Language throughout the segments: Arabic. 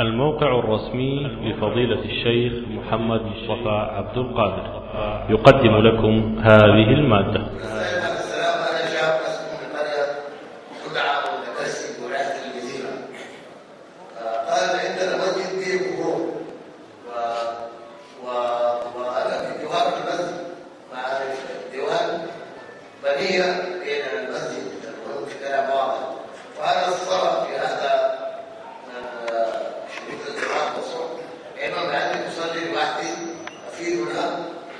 الموقع الرسمي لفضيلة الشيخ محمد مصطفى عبد القادر. يقدم لكم هذه المادة.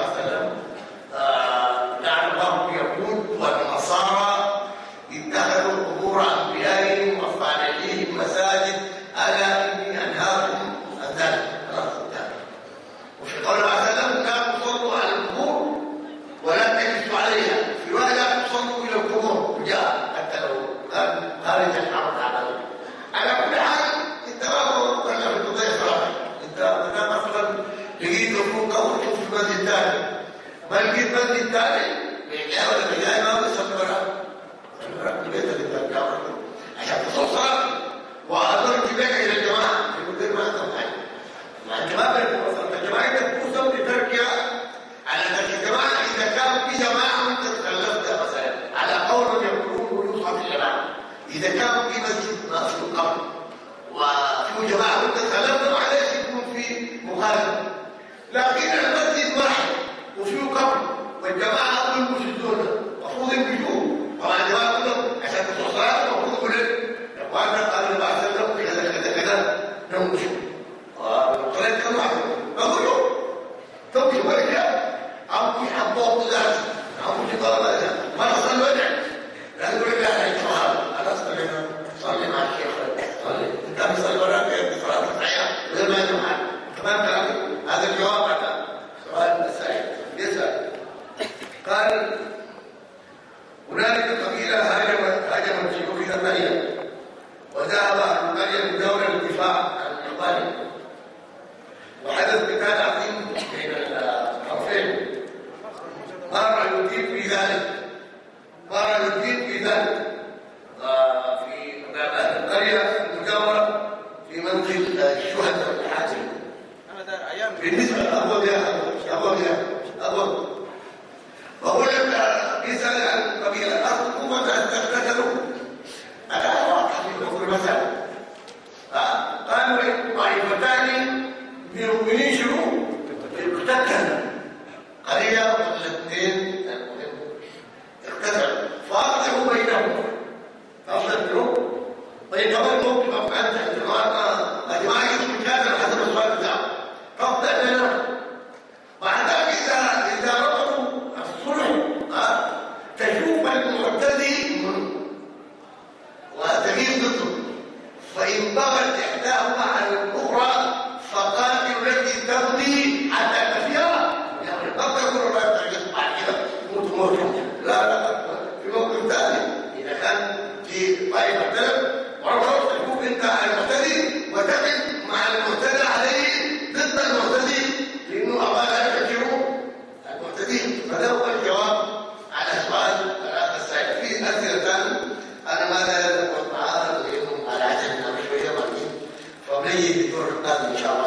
Gracias. تجي تقول قول في البند الثاني بلكي البند الثاني بيجاوب بيجاوب سمرة سمرة بيتك الثاني عشان توصل لكن المسجد واحد وفيه قبر والجماعة لها مريم دور الدفاع الوطني وحدث قتال عظيم بين الطرفين. مر يدين في ذلك. مر يدين في ذلك. في القرية المجاورة في منزل الشهداء والحاجب بالنسبة لأبوه يا أبوه يا أبوه وهنا يسأل عن قبيلة أخوه متى فإن هو الموقف أفعال تحت أجماع مجازا حسب السؤال بتاعه رفض لنا وعذاب إذا إذا رفضوا الصلح تشوف المعتدي وتميل ضده. فإن بغت إحداهما على الأخرى فقاتل التي تبغي حتى تفيها يعني قد تكون لا تعجز بعد كده موت موت لا لا في موقف ثاني. إذا كان في طائفة ثالثة diciamo,